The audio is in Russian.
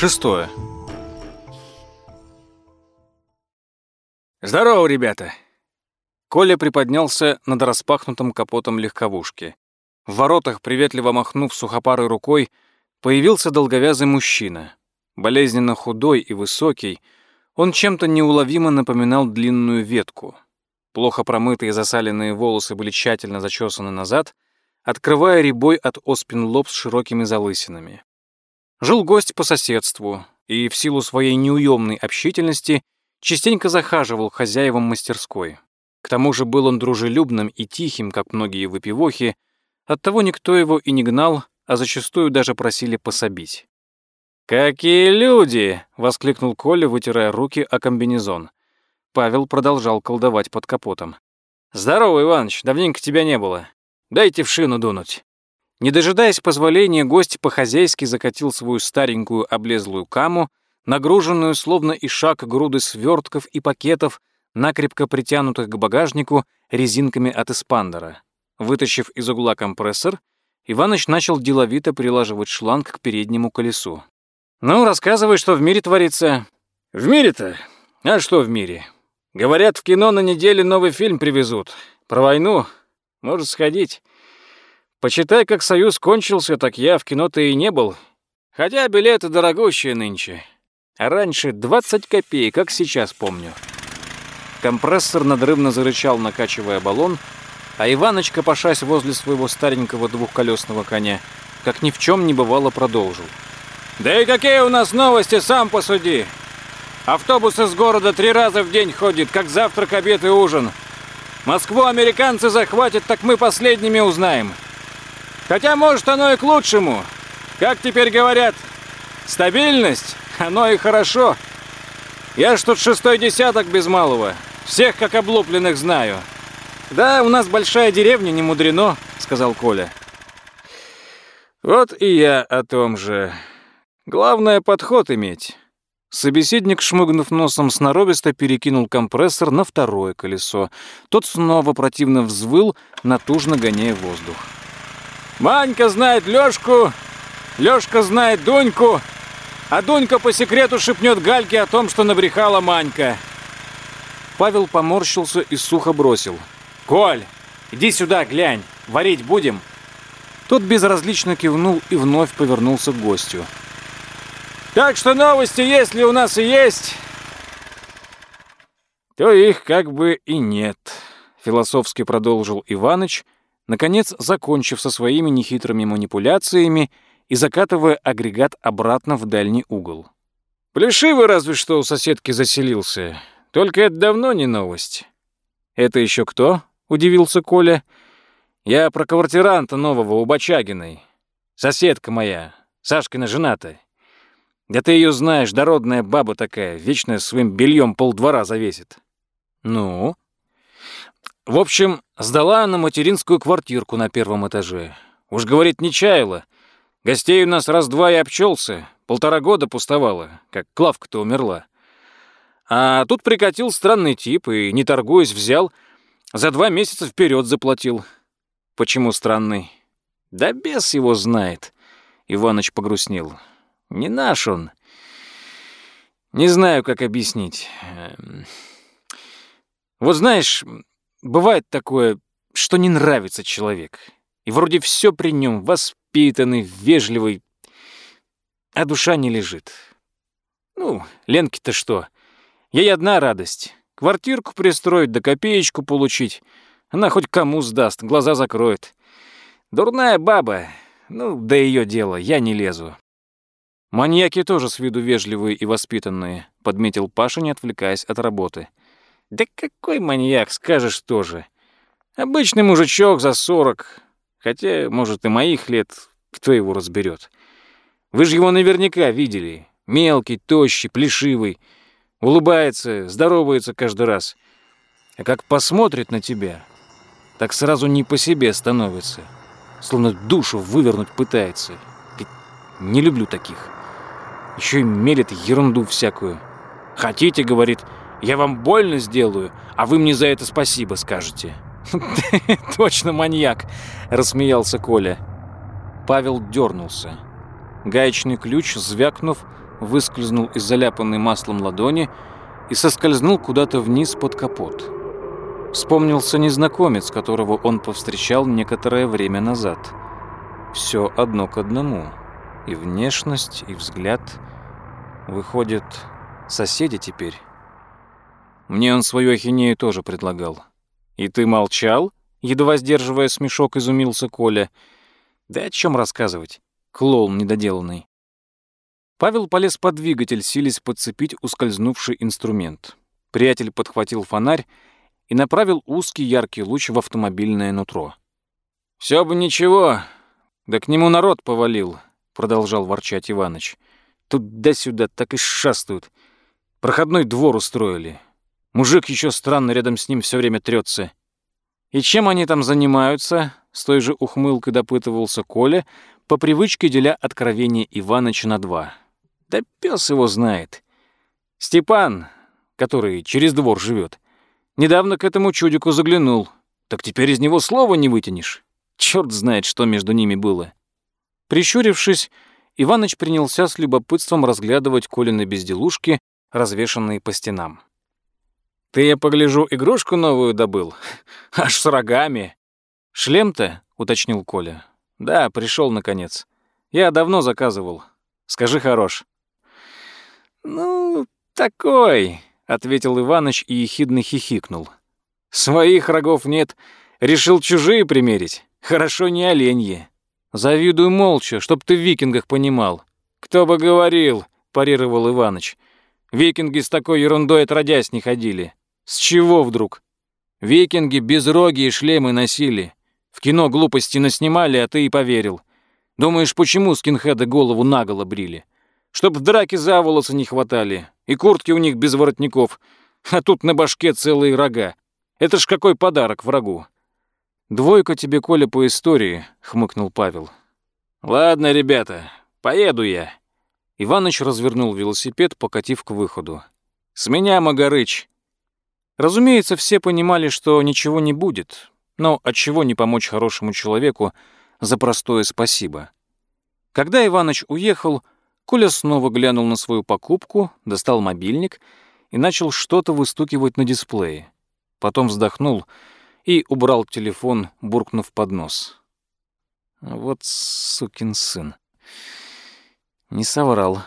Шестое. «Здорово, ребята!» Коля приподнялся над распахнутым капотом легковушки. В воротах, приветливо махнув сухопарой рукой, появился долговязый мужчина. Болезненно худой и высокий, он чем-то неуловимо напоминал длинную ветку. Плохо промытые засаленные волосы были тщательно зачесаны назад, открывая рябой от оспин лоб с широкими залысинами. Жил гость по соседству и в силу своей неуемной общительности частенько захаживал хозяевам мастерской. К тому же был он дружелюбным и тихим, как многие выпивохи, оттого никто его и не гнал, а зачастую даже просили пособить. «Какие люди!» — воскликнул Коля, вытирая руки о комбинезон. Павел продолжал колдовать под капотом. «Здорово, Иваныч, давненько тебя не было. Дайте в шину дунуть». Не дожидаясь позволения, гость по-хозяйски закатил свою старенькую облезлую каму, нагруженную словно и шаг груды свертков и пакетов, накрепко притянутых к багажнику резинками от эспандера. Вытащив из угла компрессор, Иваныч начал деловито прилаживать шланг к переднему колесу. «Ну, рассказывай, что в мире творится». «В мире-то? А что в мире? Говорят, в кино на неделе новый фильм привезут. Про войну. Может, сходить. Почитай, как союз кончился, так я в кино-то и не был. Хотя билеты дорогущие нынче. А раньше 20 копеек, как сейчас помню. Компрессор надрывно зарычал, накачивая баллон, а Иваныч, копошась возле своего старенького двухколесного коня, как ни в чем не бывало, продолжил. «Да и какие у нас новости, сам посуди! Автобус из города три раза в день ходит, как завтрак, обед и ужин. Москву американцы захватят, так мы последними узнаем. Хотя, может, оно и к лучшему. Как теперь говорят, стабильность, оно и хорошо. Я ж тут шестой десяток без малого. Всех как облупленных знаю. Да, у нас большая деревня, не мудрено, сказал Коля. Вот и я о том же. Главное, подход иметь. Собеседник, шмыгнув носом сноровисто, перекинул компрессор на второе колесо. Тот снова противно взвыл, натужно гоняя воздух. Манька знает Лёшку, Лёшка знает Дуньку, а Дунька по секрету шепнет Гальке о том, что набрехала Манька. Павел поморщился и сухо бросил. «Коль, иди сюда, глянь, варить будем?» Тот безразлично кивнул и вновь повернулся к гостю. «Так что новости, если у нас и есть, то их как бы и нет», — философски продолжил Иваныч, — наконец закончив со своими нехитрыми манипуляциями и закатывая агрегат обратно в дальний угол. «Плешивый разве что у соседки заселился. Только это давно не новость». «Это еще кто?» — удивился Коля. «Я про квартиранта нового у Бочагиной. Соседка моя, Сашкина жена-то. Да ты ее знаешь, дородная баба такая, вечно своим бельем полдвора завесит». «Ну?» В общем, сдала она материнскую квартирку на первом этаже. Уж, говорит, не чаяла. Гостей у нас раз-два и обчелся. Полтора года пустовала, как Клавка-то умерла. А тут прикатил странный тип и, не торгуясь, взял. За два месяца вперед заплатил. Почему странный? Да бес его знает. Иваныч погрустнел. Не наш он. Не знаю, как объяснить. Эм, вот знаешь, Бывает такое, что не нравится человек. И вроде все при нем воспитанный, вежливый, а душа не лежит. Ну, Ленке-то что? Ей одна радость. Квартирку пристроить, да копеечку получить. Она хоть кому сдаст, глаза закроет. Дурная баба. Ну, да ее дело, я не лезу. Маньяки тоже с виду вежливые и воспитанные, подметил Паша, не отвлекаясь от работы. Да какой маньяк, скажешь тоже. Обычный мужичок за сорок. Хотя, может, и моих лет, кто его разберет. Вы же его наверняка видели. Мелкий, тощий, плешивый. Улыбается, здоровается каждый раз. А как посмотрит на тебя, так сразу не по себе становится. Словно душу вывернуть пытается. Не люблю таких. Еще и мелет ерунду всякую. Хотите, говорит, — я вам больно сделаю, а вы мне за это спасибо скажете». «Точно маньяк!» — рассмеялся Коля. Павел дернулся. Гаечный ключ, звякнув, выскользнул из заляпанной маслом ладони и соскользнул куда-то вниз под капот. Вспомнился незнакомец, которого он повстречал некоторое время назад. Все одно к одному. И внешность, и взгляд. Выходит, соседи теперь. Мне он свою ахинею тоже предлагал. «И ты молчал?» Едва сдерживая смешок, изумился Коля. «Да о чем рассказывать? Клоун недоделанный». Павел полез под двигатель, силясь подцепить ускользнувший инструмент. Приятель подхватил фонарь и направил узкий яркий луч в автомобильное нутро. «Всё бы ничего, да к нему народ повалил», — продолжал ворчать Иваныч. «Тут да сюда так и шастают. Проходной двор устроили. Мужик еще странно рядом с ним все время трется. И чем они там занимаются?» — с той же ухмылкой допытывался Коля, по привычке деля откровение Иваныча на два. «Да пес его знает. Степан, который через двор живет, Недавно к этому чудику заглянул. Так теперь из него слова не вытянешь. Черт знает, что между ними было. Прищурившись, Иваныч принялся с любопытством разглядывать Колины безделушки, развешанные по стенам. «Ты, я погляжу, игрушку новую добыл? Аж с рогами!» «Шлем-то?» — уточнил Коля. «Да, пришел наконец. Я давно заказывал. Скажи, хорош». «Ну, такой», ответил Иваныч и ехидно хихикнул. Своих рогов нет, решил чужие примерить. Хорошо не оленьи. Завидую молча, чтоб ты в викингах понимал. Кто бы говорил, парировал Иваныч. Викинги с такой ерундой отродясь не ходили. С чего вдруг? Викинги безроги и шлемы носили. В кино глупости наснимали, а ты и поверил. Думаешь, почему скинхеды голову наголо брили? Чтоб в драке за волосы не хватали, и куртки у них без воротников, а тут на башке целые рога. Это ж какой подарок врагу. «Двойка тебе, Коля, по истории», — хмыкнул Павел. «Ладно, ребята, поеду я». Иваныч развернул велосипед, покатив к выходу. «С меня, Магарыч!» Разумеется, все понимали, что ничего не будет, но от чего не помочь хорошему человеку за простое спасибо. Когда Иваныч уехал, Коля снова глянул на свою покупку, достал мобильник и начал что-то выстукивать на дисплее. Потом вздохнул и убрал телефон, буркнув под нос. Вот сукин сын. Не соврал.